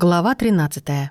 Глава 13.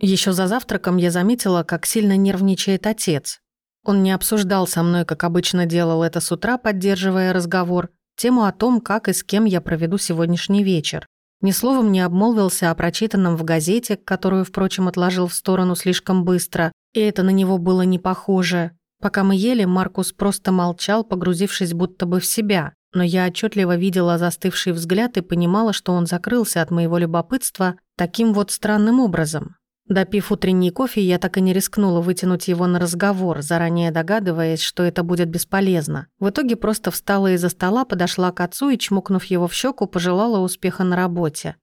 Еще за завтраком я заметила, как сильно нервничает отец. Он не обсуждал со мной, как обычно делал это с утра, поддерживая разговор, тему о том, как и с кем я проведу сегодняшний вечер. Ни словом не обмолвился о прочитанном в газете, которую, впрочем, отложил в сторону слишком быстро, и это на него было не похоже. Пока мы ели, Маркус просто молчал, погрузившись будто бы в себя но я отчетливо видела застывший взгляд и понимала, что он закрылся от моего любопытства таким вот странным образом. Допив утренний кофе, я так и не рискнула вытянуть его на разговор, заранее догадываясь, что это будет бесполезно. В итоге просто встала из-за стола, подошла к отцу и, чмокнув его в щеку, пожелала успеха на работе.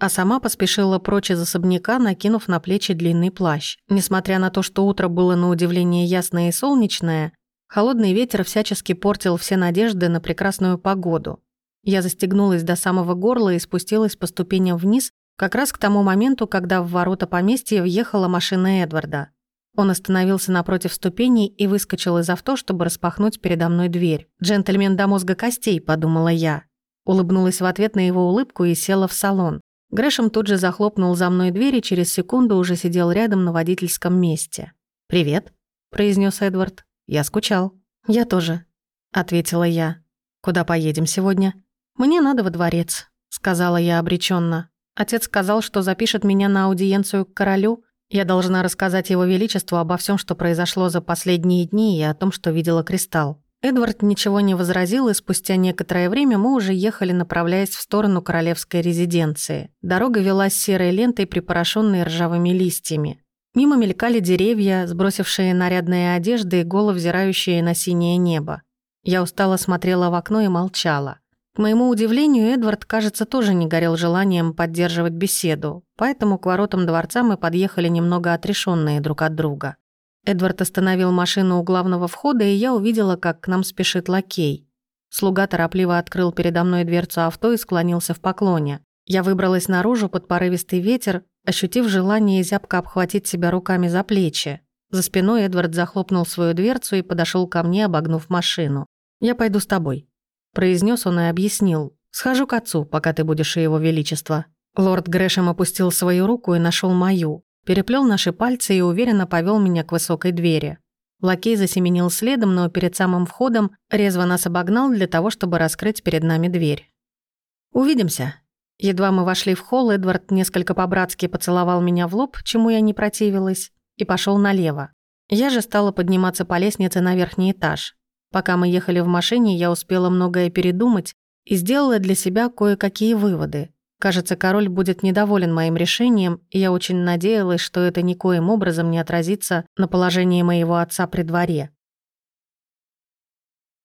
А сама поспешила прочь из особняка, накинув на плечи длинный плащ. Несмотря на то, что утро было на удивление ясное и солнечное, Холодный ветер всячески портил все надежды на прекрасную погоду. Я застегнулась до самого горла и спустилась по ступеням вниз, как раз к тому моменту, когда в ворота поместья въехала машина Эдварда. Он остановился напротив ступеней и выскочил из авто, чтобы распахнуть передо мной дверь. «Джентльмен до мозга костей», — подумала я. Улыбнулась в ответ на его улыбку и села в салон. Грэшем тут же захлопнул за мной дверь и через секунду уже сидел рядом на водительском месте. «Привет», — произнес Эдвард. «Я скучал». «Я тоже», — ответила я. «Куда поедем сегодня?» «Мне надо во дворец», — сказала я обреченно. Отец сказал, что запишет меня на аудиенцию к королю. Я должна рассказать его величеству обо всем, что произошло за последние дни и о том, что видела Кристалл. Эдвард ничего не возразил, и спустя некоторое время мы уже ехали, направляясь в сторону королевской резиденции. Дорога велась серой лентой, припорошенной ржавыми листьями. Мимо мелькали деревья, сбросившие нарядные одежды и взирающие на синее небо. Я устало смотрела в окно и молчала. К моему удивлению, Эдвард, кажется, тоже не горел желанием поддерживать беседу, поэтому к воротам дворца мы подъехали немного отрешенные друг от друга. Эдвард остановил машину у главного входа, и я увидела, как к нам спешит лакей. Слуга торопливо открыл передо мной дверцу авто и склонился в поклоне. Я выбралась наружу под порывистый ветер, ощутив желание зябко обхватить себя руками за плечи. За спиной Эдвард захлопнул свою дверцу и подошел ко мне, обогнув машину. «Я пойду с тобой», — произнес он и объяснил. «Схожу к отцу, пока ты будешь его величества». Лорд Грэшем опустил свою руку и нашел мою, переплел наши пальцы и уверенно повел меня к высокой двери. Лакей засеменил следом, но перед самым входом резво нас обогнал для того, чтобы раскрыть перед нами дверь. «Увидимся», Едва мы вошли в холл, Эдвард несколько по-братски поцеловал меня в лоб, чему я не противилась, и пошел налево. Я же стала подниматься по лестнице на верхний этаж. Пока мы ехали в машине, я успела многое передумать и сделала для себя кое-какие выводы. Кажется, король будет недоволен моим решением, и я очень надеялась, что это никоим образом не отразится на положении моего отца при дворе.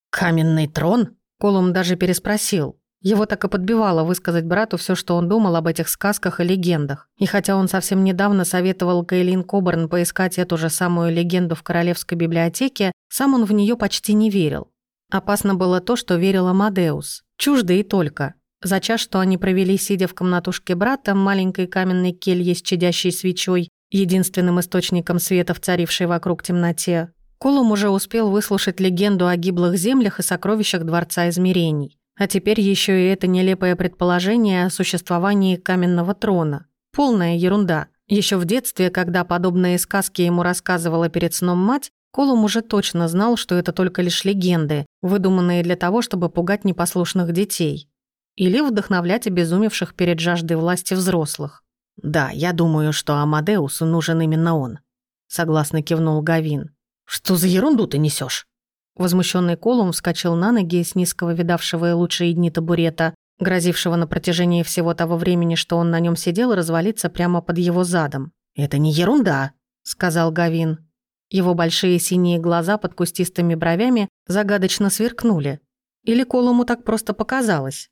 «Каменный трон?» Колум даже переспросил. Его так и подбивало высказать брату все, что он думал об этих сказках и легендах. И хотя он совсем недавно советовал Кейлин Коберн поискать эту же самую легенду в Королевской библиотеке, сам он в нее почти не верил. Опасно было то, что верил Амадеус. Чуждо и только. За час, что они провели, сидя в комнатушке брата, маленькой каменной келье с чадящей свечой, единственным источником света в царившей вокруг темноте, Колум уже успел выслушать легенду о гиблых землях и сокровищах Дворца Измерений. А теперь еще и это нелепое предположение о существовании каменного трона. Полная ерунда. Еще в детстве, когда подобные сказки ему рассказывала перед сном мать, Колум уже точно знал, что это только лишь легенды, выдуманные для того, чтобы пугать непослушных детей. Или вдохновлять обезумевших перед жаждой власти взрослых. «Да, я думаю, что Амадеусу нужен именно он», — согласно кивнул Гавин. «Что за ерунду ты несешь? Возмущенный Колум вскочил на ноги с низкого видавшего и лучшие дни табурета, грозившего на протяжении всего того времени, что он на нем сидел, развалиться прямо под его задом. «Это не ерунда», — сказал Гавин. Его большие синие глаза под кустистыми бровями загадочно сверкнули. Или Колуму так просто показалось?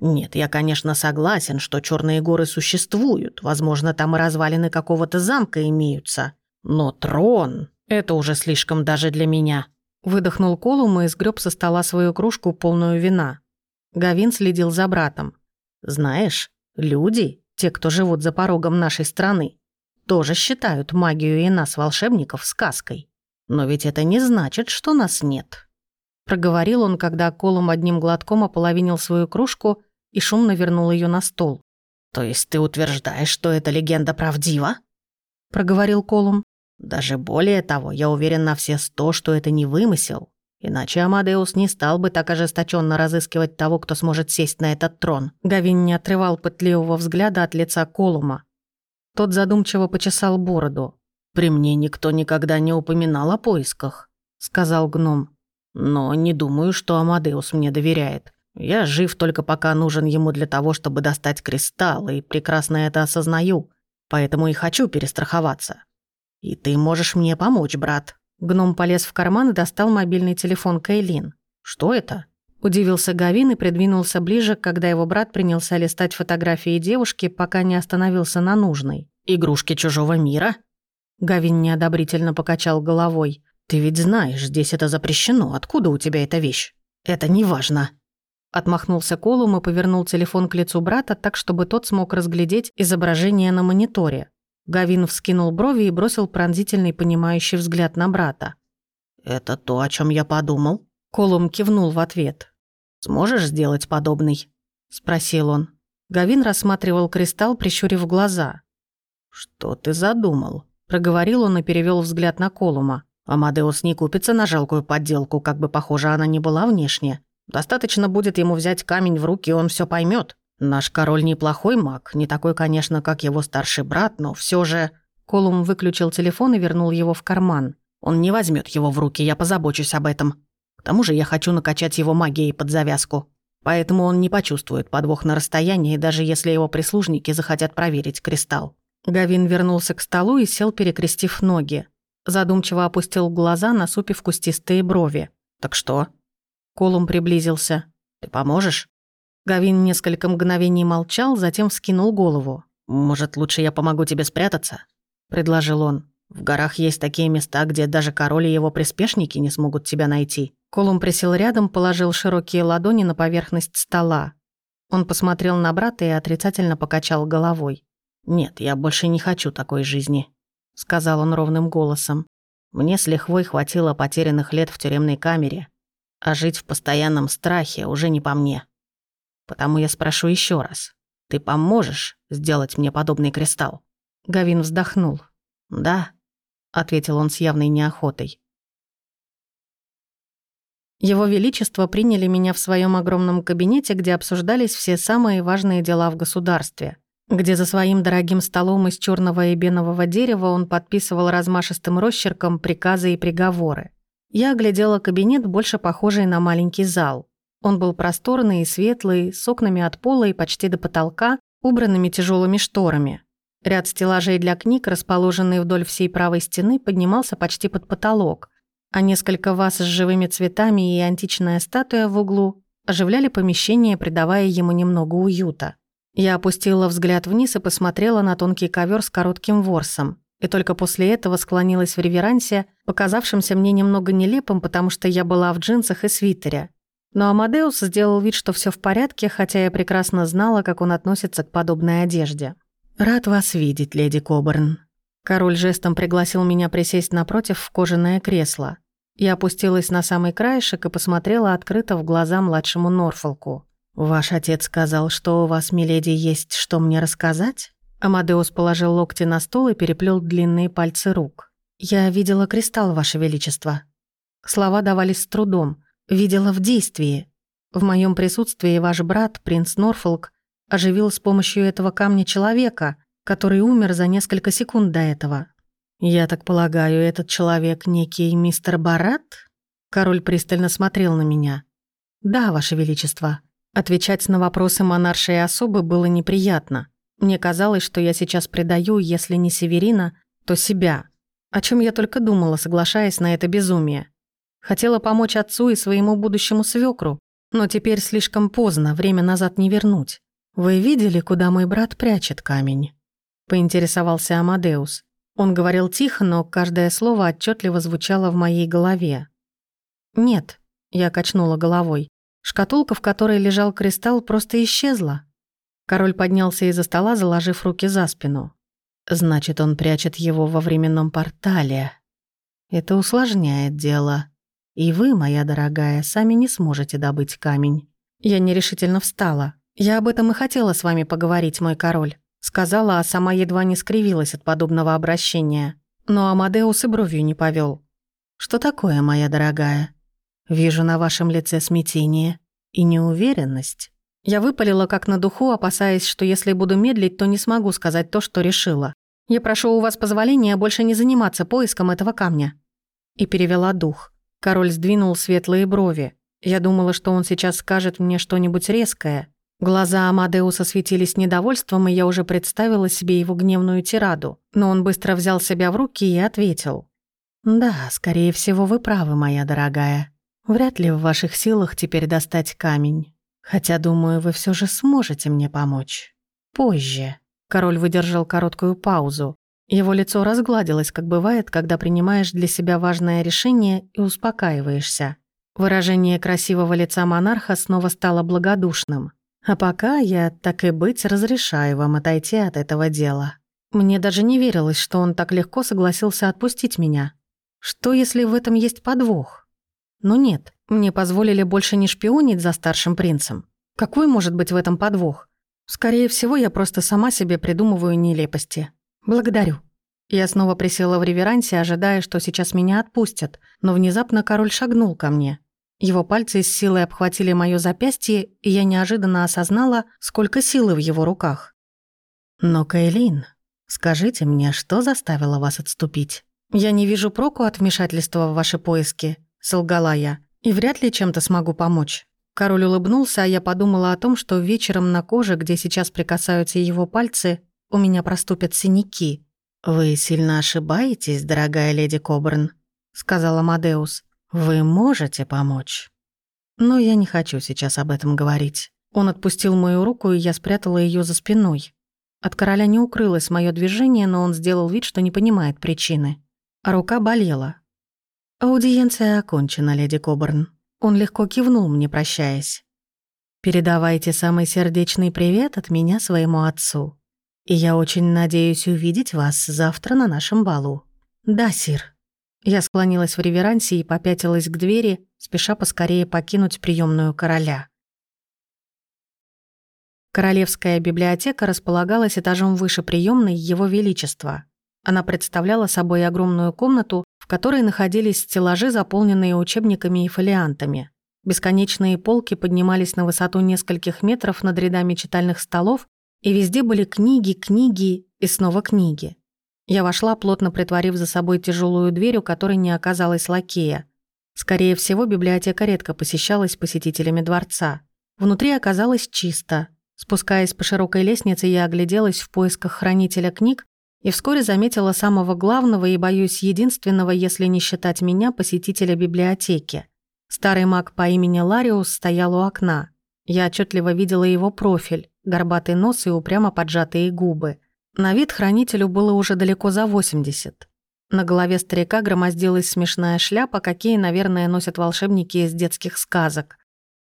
«Нет, я, конечно, согласен, что черные горы существуют. Возможно, там и развалины какого-то замка имеются. Но трон — это уже слишком даже для меня». Выдохнул Колум и сгреб со стола свою кружку, полную вина. Гавин следил за братом. «Знаешь, люди, те, кто живут за порогом нашей страны, тоже считают магию и нас, волшебников, сказкой. Но ведь это не значит, что нас нет». Проговорил он, когда Колум одним глотком ополовинил свою кружку и шумно вернул ее на стол. «То есть ты утверждаешь, что эта легенда правдива?» — проговорил Колум. «Даже более того, я уверен на все сто, что это не вымысел. Иначе Амадеус не стал бы так ожесточенно разыскивать того, кто сможет сесть на этот трон». Гавин не отрывал пытливого взгляда от лица Колума. Тот задумчиво почесал бороду. «При мне никто никогда не упоминал о поисках», — сказал гном. «Но не думаю, что Амадеус мне доверяет. Я жив только пока нужен ему для того, чтобы достать кристалл, и прекрасно это осознаю. Поэтому и хочу перестраховаться. И ты можешь мне помочь, брат». Гном полез в карман и достал мобильный телефон Кейлин. «Что это?» Удивился Гавин и придвинулся ближе, когда его брат принялся листать фотографии девушки, пока не остановился на нужной. «Игрушки чужого мира?» Гавин неодобрительно покачал головой. «Ты ведь знаешь, здесь это запрещено. Откуда у тебя эта вещь?» «Это неважно». Отмахнулся Колум и повернул телефон к лицу брата так, чтобы тот смог разглядеть изображение на мониторе. Гавин вскинул брови и бросил пронзительный понимающий взгляд на брата. «Это то, о чем я подумал?» Колум кивнул в ответ. «Сможешь сделать подобный?» – спросил он. Гавин рассматривал кристалл, прищурив глаза. «Что ты задумал?» – проговорил он и перевел взгляд на Колума. «Амадеус не купится на жалкую подделку, как бы похожа она ни была внешне. Достаточно будет ему взять камень в руки, и он все поймет. Наш король неплохой маг, не такой, конечно, как его старший брат, но все же...» Колум выключил телефон и вернул его в карман. «Он не возьмет его в руки, я позабочусь об этом. К тому же я хочу накачать его магией под завязку. Поэтому он не почувствует подвох на расстоянии, даже если его прислужники захотят проверить кристалл». Гавин вернулся к столу и сел, перекрестив ноги. Задумчиво опустил глаза, насупив кустистые брови. «Так что?» Колум приблизился. «Ты поможешь?» Гавин несколько мгновений молчал, затем вскинул голову. «Может, лучше я помогу тебе спрятаться?» – предложил он. «В горах есть такие места, где даже король и его приспешники не смогут тебя найти». Колум присел рядом, положил широкие ладони на поверхность стола. Он посмотрел на брата и отрицательно покачал головой. «Нет, я больше не хочу такой жизни», — сказал он ровным голосом. «Мне с лихвой хватило потерянных лет в тюремной камере, а жить в постоянном страхе уже не по мне». Потому я спрошу еще раз. Ты поможешь сделать мне подобный кристалл?» Гавин вздохнул. «Да», — ответил он с явной неохотой. Его Величество приняли меня в своем огромном кабинете, где обсуждались все самые важные дела в государстве, где за своим дорогим столом из черного эбенового дерева он подписывал размашистым росчерком приказы и приговоры. Я оглядела кабинет, больше похожий на маленький зал. Он был просторный и светлый, с окнами от пола и почти до потолка, убранными тяжелыми шторами. Ряд стеллажей для книг, расположенный вдоль всей правой стены, поднимался почти под потолок, а несколько ваз с живыми цветами и античная статуя в углу оживляли помещение, придавая ему немного уюта. Я опустила взгляд вниз и посмотрела на тонкий ковер с коротким ворсом. И только после этого склонилась в реверансе, показавшемся мне немного нелепым, потому что я была в джинсах и свитере. Но Амадеус сделал вид, что все в порядке, хотя я прекрасно знала, как он относится к подобной одежде. «Рад вас видеть, леди Коберн». Король жестом пригласил меня присесть напротив в кожаное кресло. Я опустилась на самый краешек и посмотрела открыто в глаза младшему Норфолку. «Ваш отец сказал, что у вас, миледи, есть что мне рассказать?» Амадеус положил локти на стол и переплел длинные пальцы рук. «Я видела кристалл, Ваше Величество». Слова давались с трудом – Видела в действии. В моем присутствии ваш брат, принц Норфолк, оживил с помощью этого камня человека, который умер за несколько секунд до этого. Я так полагаю, этот человек некий мистер Барат? Король пристально смотрел на меня. Да, ваше величество. Отвечать на вопросы монаршей особы было неприятно. Мне казалось, что я сейчас предаю, если не Северина, то себя. О чем я только думала, соглашаясь на это безумие. Хотела помочь отцу и своему будущему свекру, но теперь слишком поздно, время назад не вернуть. Вы видели, куда мой брат прячет камень? Поинтересовался Амадеус. Он говорил тихо, но каждое слово отчетливо звучало в моей голове. Нет, я качнула головой. Шкатулка, в которой лежал кристалл, просто исчезла. Король поднялся из-за стола, заложив руки за спину. Значит, он прячет его во временном портале. Это усложняет дело. И вы, моя дорогая, сами не сможете добыть камень. Я нерешительно встала. «Я об этом и хотела с вами поговорить, мой король», сказала, а сама едва не скривилась от подобного обращения. Но Амадеус и бровью не повел. «Что такое, моя дорогая? Вижу на вашем лице смятение и неуверенность». Я выпалила как на духу, опасаясь, что если буду медлить, то не смогу сказать то, что решила. «Я прошу у вас позволения больше не заниматься поиском этого камня». И перевела дух. Король сдвинул светлые брови. Я думала, что он сейчас скажет мне что-нибудь резкое. Глаза Амадеуса светились недовольством, и я уже представила себе его гневную тираду. Но он быстро взял себя в руки и ответил. «Да, скорее всего, вы правы, моя дорогая. Вряд ли в ваших силах теперь достать камень. Хотя, думаю, вы все же сможете мне помочь. Позже». Король выдержал короткую паузу. Его лицо разгладилось, как бывает, когда принимаешь для себя важное решение и успокаиваешься. Выражение красивого лица монарха снова стало благодушным. «А пока я, так и быть, разрешаю вам отойти от этого дела». Мне даже не верилось, что он так легко согласился отпустить меня. Что, если в этом есть подвох? Ну нет, мне позволили больше не шпионить за старшим принцем. Какой может быть в этом подвох? Скорее всего, я просто сама себе придумываю нелепости. Благодарю. Я снова присела в реверансе, ожидая, что сейчас меня отпустят, но внезапно король шагнул ко мне. Его пальцы с силой обхватили моё запястье, и я неожиданно осознала, сколько силы в его руках. «Но, Кайлин, скажите мне, что заставило вас отступить? Я не вижу проку от вмешательства в ваши поиски», — солгала я, «и вряд ли чем-то смогу помочь». Король улыбнулся, а я подумала о том, что вечером на коже, где сейчас прикасаются его пальцы, у меня проступят синяки. «Вы сильно ошибаетесь, дорогая леди Кобрн», — сказала Мадеус. «Вы можете помочь?» «Но я не хочу сейчас об этом говорить». Он отпустил мою руку, и я спрятала ее за спиной. От короля не укрылось мое движение, но он сделал вид, что не понимает причины. Рука болела. «Аудиенция окончена, леди Кобрн», он легко кивнул мне, прощаясь. «Передавайте самый сердечный привет от меня своему отцу. И я очень надеюсь увидеть вас завтра на нашем балу». «Да, сир». Я склонилась в реверансе и попятилась к двери, спеша поскорее покинуть приемную короля. Королевская библиотека располагалась этажом выше приемной Его Величества. Она представляла собой огромную комнату, в которой находились стеллажи, заполненные учебниками и фолиантами. Бесконечные полки поднимались на высоту нескольких метров над рядами читальных столов, и везде были книги, книги и снова книги. Я вошла, плотно притворив за собой тяжелую дверь, у которой не оказалось лакея. Скорее всего, библиотека редко посещалась посетителями дворца. Внутри оказалось чисто. Спускаясь по широкой лестнице, я огляделась в поисках хранителя книг, и вскоре заметила самого главного и, боюсь, единственного, если не считать меня, посетителя библиотеки. Старый маг по имени Лариус стоял у окна. Я отчетливо видела его профиль, горбатый нос и упрямо поджатые губы. На вид хранителю было уже далеко за 80. На голове старика громоздилась смешная шляпа, какие, наверное, носят волшебники из детских сказок.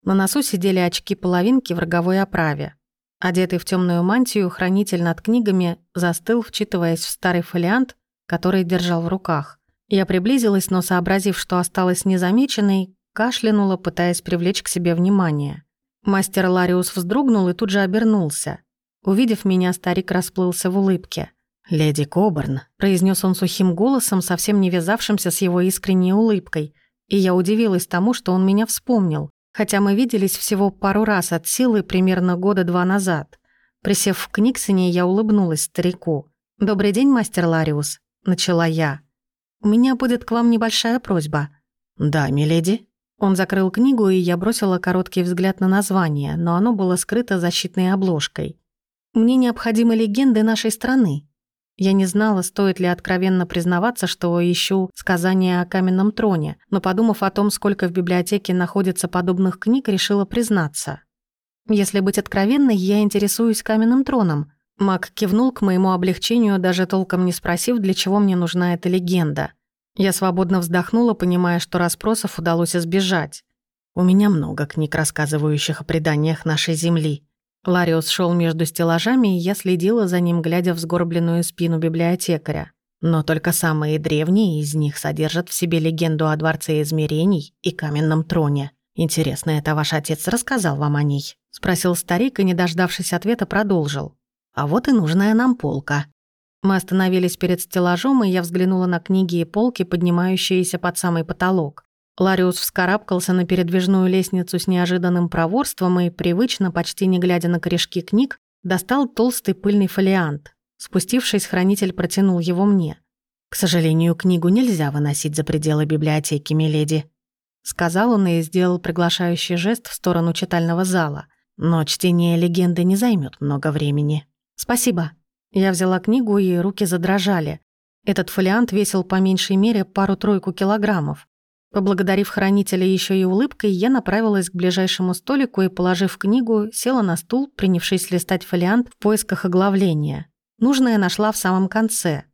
На носу сидели очки-половинки в роговой оправе. Одетый в темную мантию, хранитель над книгами застыл, вчитываясь в старый фолиант, который держал в руках. Я приблизилась, но, сообразив, что осталась незамеченной, кашлянула, пытаясь привлечь к себе внимание. Мастер Лариус вздрогнул и тут же обернулся. Увидев меня, старик расплылся в улыбке. «Леди Коберн», — произнес он сухим голосом, совсем не вязавшимся с его искренней улыбкой, и я удивилась тому, что он меня вспомнил хотя мы виделись всего пару раз от силы примерно года два назад. Присев в Книксоне, я улыбнулась старику. «Добрый день, мастер Лариус», — начала я. «У меня будет к вам небольшая просьба». «Да, миледи». Он закрыл книгу, и я бросила короткий взгляд на название, но оно было скрыто защитной обложкой. «Мне необходимы легенды нашей страны. Я не знала, стоит ли откровенно признаваться, что ищу сказания о каменном троне, но, подумав о том, сколько в библиотеке находится подобных книг, решила признаться. Если быть откровенной, я интересуюсь каменным троном. Мак кивнул к моему облегчению, даже толком не спросив, для чего мне нужна эта легенда. Я свободно вздохнула, понимая, что расспросов удалось избежать. У меня много книг, рассказывающих о преданиях нашей земли. Лариус шел между стеллажами, и я следила за ним, глядя в сгорбленную спину библиотекаря. Но только самые древние из них содержат в себе легенду о Дворце Измерений и Каменном Троне. Интересно, это ваш отец рассказал вам о ней? — спросил старик и, не дождавшись ответа, продолжил. «А вот и нужная нам полка». Мы остановились перед стеллажом, и я взглянула на книги и полки, поднимающиеся под самый потолок. Лариус вскарабкался на передвижную лестницу с неожиданным проворством и, привычно, почти не глядя на корешки книг, достал толстый пыльный фолиант. Спустившись, хранитель протянул его мне. «К сожалению, книгу нельзя выносить за пределы библиотеки, миледи», сказал он и сделал приглашающий жест в сторону читального зала. «Но чтение легенды не займет много времени». «Спасибо». Я взяла книгу, и руки задрожали. Этот фолиант весил по меньшей мере пару-тройку килограммов. Поблагодарив хранителя еще и улыбкой, я направилась к ближайшему столику и, положив книгу, села на стул, принявшись листать фолиант в поисках оглавления. Нужное нашла в самом конце.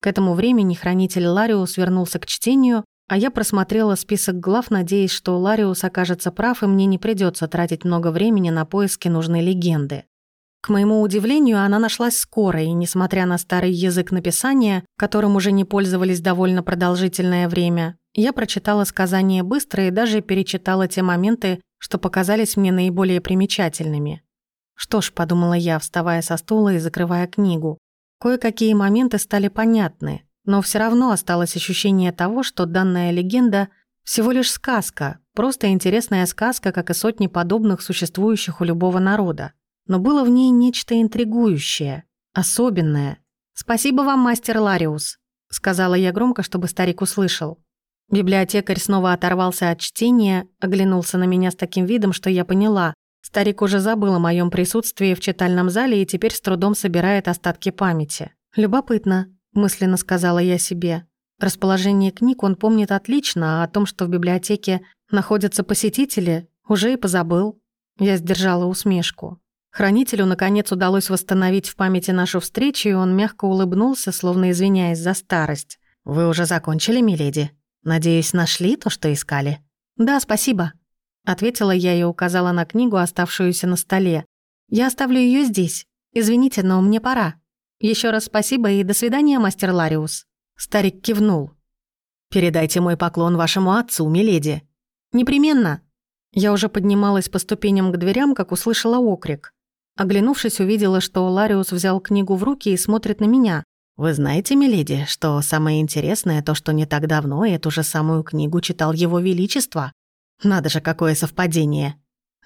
К этому времени хранитель Лариус вернулся к чтению, а я просмотрела список глав, надеясь, что Лариус окажется прав, и мне не придется тратить много времени на поиски нужной легенды. К моему удивлению, она нашлась скоро, и, несмотря на старый язык написания, которым уже не пользовались довольно продолжительное время, я прочитала сказание быстро и даже перечитала те моменты, что показались мне наиболее примечательными. Что ж, подумала я, вставая со стула и закрывая книгу. Кое-какие моменты стали понятны, но все равно осталось ощущение того, что данная легенда всего лишь сказка, просто интересная сказка, как и сотни подобных существующих у любого народа но было в ней нечто интригующее, особенное. «Спасибо вам, мастер Лариус», — сказала я громко, чтобы старик услышал. Библиотекарь снова оторвался от чтения, оглянулся на меня с таким видом, что я поняла. Старик уже забыл о моем присутствии в читальном зале и теперь с трудом собирает остатки памяти. «Любопытно», — мысленно сказала я себе. Расположение книг он помнит отлично, а о том, что в библиотеке находятся посетители, уже и позабыл. Я сдержала усмешку. Хранителю, наконец, удалось восстановить в памяти нашу встречу, и он мягко улыбнулся, словно извиняясь за старость. «Вы уже закончили, миледи? Надеюсь, нашли то, что искали?» «Да, спасибо», — ответила я и указала на книгу, оставшуюся на столе. «Я оставлю ее здесь. Извините, но мне пора. Еще раз спасибо и до свидания, мастер Лариус». Старик кивнул. «Передайте мой поклон вашему отцу, миледи». «Непременно». Я уже поднималась по ступеням к дверям, как услышала окрик. Оглянувшись, увидела, что Лариус взял книгу в руки и смотрит на меня. «Вы знаете, миледи, что самое интересное то, что не так давно эту же самую книгу читал Его Величество? Надо же, какое совпадение!»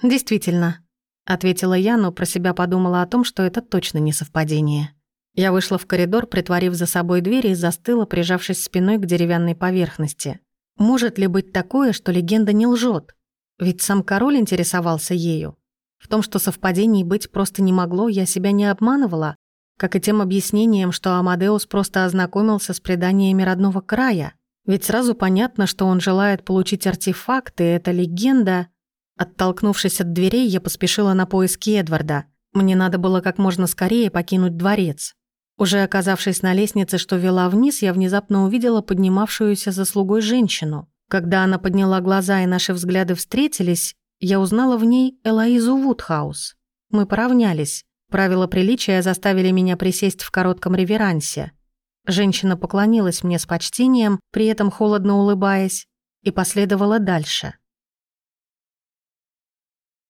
«Действительно», — ответила я, но про себя подумала о том, что это точно не совпадение. Я вышла в коридор, притворив за собой дверь и застыла, прижавшись спиной к деревянной поверхности. Может ли быть такое, что легенда не лжет? Ведь сам король интересовался ею. В том, что совпадений быть просто не могло, я себя не обманывала, как и тем объяснением, что Амадеус просто ознакомился с преданиями родного края. Ведь сразу понятно, что он желает получить артефакты, это легенда. Оттолкнувшись от дверей, я поспешила на поиски Эдварда. Мне надо было как можно скорее покинуть дворец. Уже оказавшись на лестнице, что вела вниз, я внезапно увидела поднимавшуюся за слугой женщину. Когда она подняла глаза и наши взгляды встретились, я узнала в ней Элоизу Вудхаус. Мы поравнялись. Правила приличия заставили меня присесть в коротком реверансе. Женщина поклонилась мне с почтением, при этом холодно улыбаясь, и последовала дальше.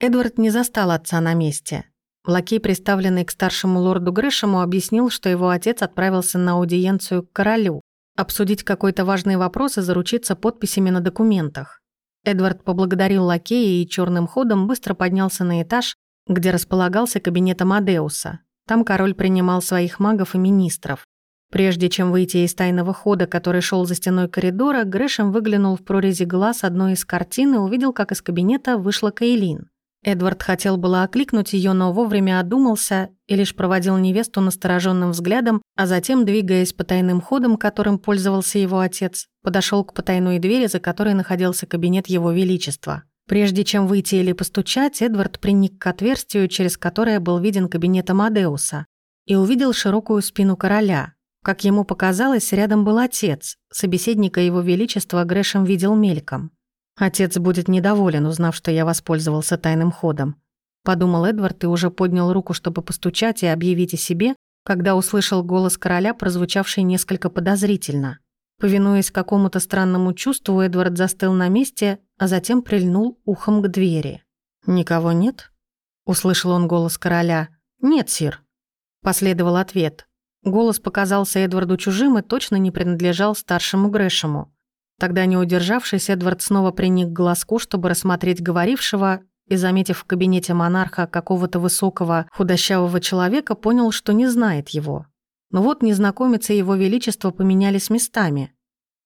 Эдвард не застал отца на месте. Лакей, приставленный к старшему лорду Грэшему, объяснил, что его отец отправился на аудиенцию к королю, обсудить какой-то важный вопрос и заручиться подписями на документах. Эдвард поблагодарил лакея и черным ходом быстро поднялся на этаж, где располагался кабинет Амадеуса. Там король принимал своих магов и министров. Прежде чем выйти из тайного хода, который шел за стеной коридора, Грэшем выглянул в прорези глаз одной из картин и увидел, как из кабинета вышла Кейлин. Эдвард хотел было окликнуть ее, но вовремя одумался и лишь проводил невесту настороженным взглядом, а затем, двигаясь по тайным ходам, которым пользовался его отец, подошел к потайной двери, за которой находился кабинет его величества. Прежде чем выйти или постучать, Эдвард приник к отверстию, через которое был виден кабинет Амадеуса, и увидел широкую спину короля. Как ему показалось, рядом был отец, собеседника его величества Грэшем видел мельком. Отец будет недоволен, узнав, что я воспользовался тайным ходом. Подумал Эдвард и уже поднял руку, чтобы постучать и объявить о себе, когда услышал голос короля, прозвучавший несколько подозрительно. Повинуясь какому-то странному чувству, Эдвард застыл на месте, а затем прильнул ухом к двери. «Никого нет?» услышал он голос короля. «Нет, сир». Последовал ответ. Голос показался Эдварду чужим и точно не принадлежал старшему Грэшему. Тогда, не удержавшись, Эдвард снова приник к глазку, чтобы рассмотреть говорившего, и, заметив в кабинете монарха какого-то высокого, худощавого человека, понял, что не знает его. Но вот незнакомец и его величество поменялись местами.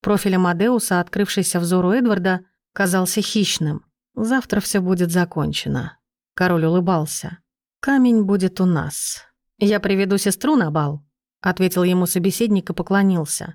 Профиль Амадеуса, открывшийся взору Эдварда, казался хищным. «Завтра все будет закончено». Король улыбался. «Камень будет у нас. Я приведу сестру на бал», — ответил ему собеседник и поклонился.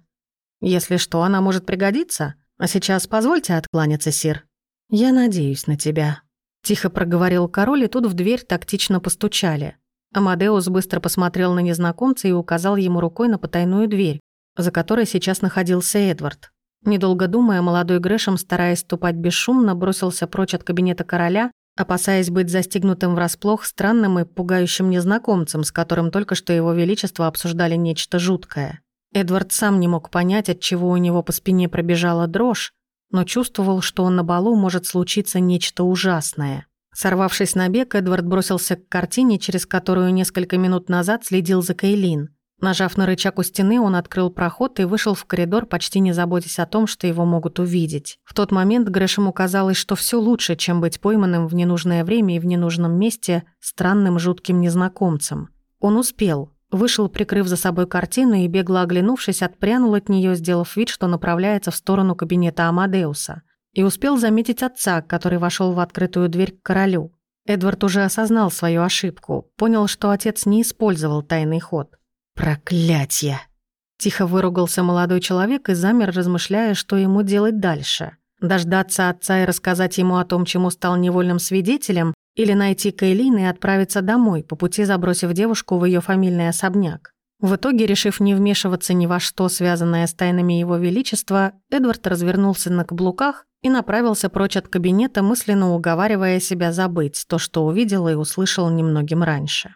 «Если что, она может пригодиться. А сейчас позвольте откланяться, сир. Я надеюсь на тебя». Тихо проговорил король, и тут в дверь тактично постучали. Амадеус быстро посмотрел на незнакомца и указал ему рукой на потайную дверь, за которой сейчас находился Эдвард. Недолго думая, молодой Грэшем, стараясь ступать бесшумно, бросился прочь от кабинета короля, опасаясь быть застигнутым врасплох странным и пугающим незнакомцем, с которым только что его величество обсуждали нечто жуткое. Эдвард сам не мог понять, от чего у него по спине пробежала дрожь, но чувствовал, что на балу может случиться нечто ужасное. Сорвавшись на бег, Эдвард бросился к картине, через которую несколько минут назад следил за Кейлин. Нажав на рычаг у стены, он открыл проход и вышел в коридор, почти не заботясь о том, что его могут увидеть. В тот момент Грэшему казалось, что все лучше, чем быть пойманным в ненужное время и в ненужном месте странным жутким незнакомцем. Он успел. Вышел, прикрыв за собой картину и, бегло оглянувшись, отпрянул от нее, сделав вид, что направляется в сторону кабинета Амадеуса. И успел заметить отца, который вошел в открытую дверь к королю. Эдвард уже осознал свою ошибку, понял, что отец не использовал тайный ход. «Проклятье!» Тихо выругался молодой человек и замер, размышляя, что ему делать дальше. Дождаться отца и рассказать ему о том, чему стал невольным свидетелем, или найти Кейлин и отправиться домой, по пути забросив девушку в ее фамильный особняк. В итоге, решив не вмешиваться ни во что, связанное с тайнами его величества, Эдвард развернулся на каблуках и направился прочь от кабинета, мысленно уговаривая себя забыть то, что увидел и услышал немногим раньше.